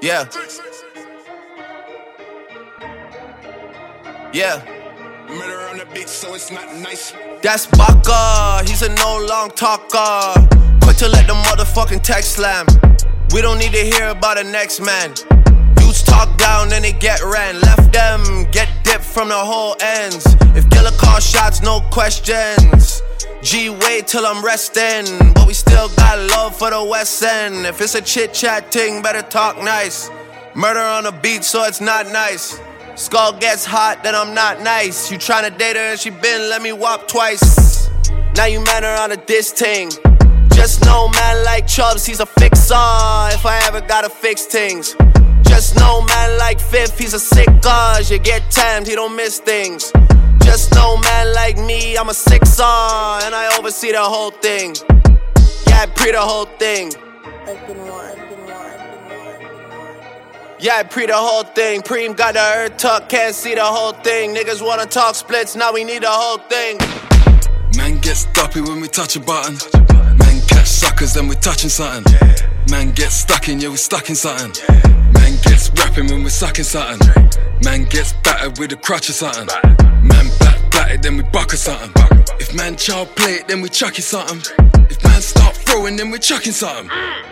Yeah. Yeah. Murder on the beat, so it's not nice. That's Baka, he's a no long talker. Quick to let the motherfucking text slam. We don't need to hear about the next man. Dudes talk down, and they get ran. Left them, get dipped from the whole ends. If killer call shots, no questions. G, wait till I'm resting. But we still love for the West End. If it's a chit chat thing, better talk nice. Murder on the beat, so it's not nice. Skull gets hot, then I'm not nice. You tryna date her and she been let me whop twice. Now you man her on a diss ting. Just know man like Chubbs, he's a fixer. If I ever gotta fix things. Just know man like Fifth, he's a sick cause you get timed, he don't miss things. Just know man like me, I'm a sixer, and I oversee the whole thing. Yeah, I pre the whole thing. Yeah, I pre the whole thing. Preem got the earth tuck, can't see the whole thing. Niggas wanna talk splits, now we need the whole thing. Man gets duppy when we touch a button. Man catch suckers, then we touching something. Man gets stuck in, yeah, we stuck in something. Man gets rapping when we sucking something. Man gets battered with a crutch or something. Man back batted, then we buck or something. If man child play it, then we chuck it something. If man start throwing, then we're chucking something.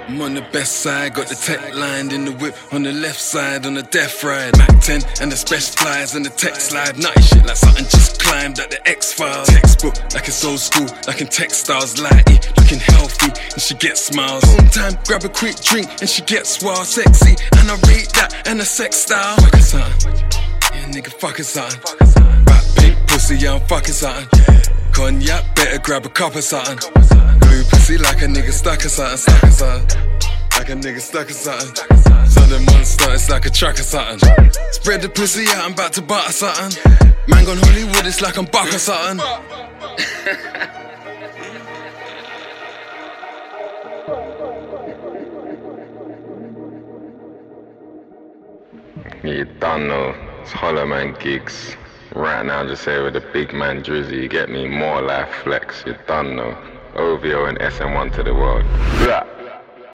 I'm on the best side, got the tech lined in the whip. On the left side, on the death ride. Mac 10 and the special flies and the tech slide. Nutty shit like something just climbed at the X Files. Textbook, like it's old school, like in textiles. Lighty, looking healthy, and she gets smiles. Home time, grab a quick drink, and she gets wild, sexy. And I rate that, and the sex style. Fuck something. Yeah, nigga, fucking something. Rap pink pussy, yeah, I'm fucking something. Cognac, better grab a cup of something. Glue pussy like a nigga stuck or something, stuck or something. Like a nigga stuck or something. So monster, it's like a truck or something. Spread the pussy out, I'm about to butter something. Man gone Hollywood, it's like I'm buck or something. You don't know. It's Hollow Man Giggs. Right now, just here with the big man Drizzy. You get me more life flex. You don't know. OVO and SN1 to the world. Blah.